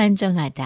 한정하다.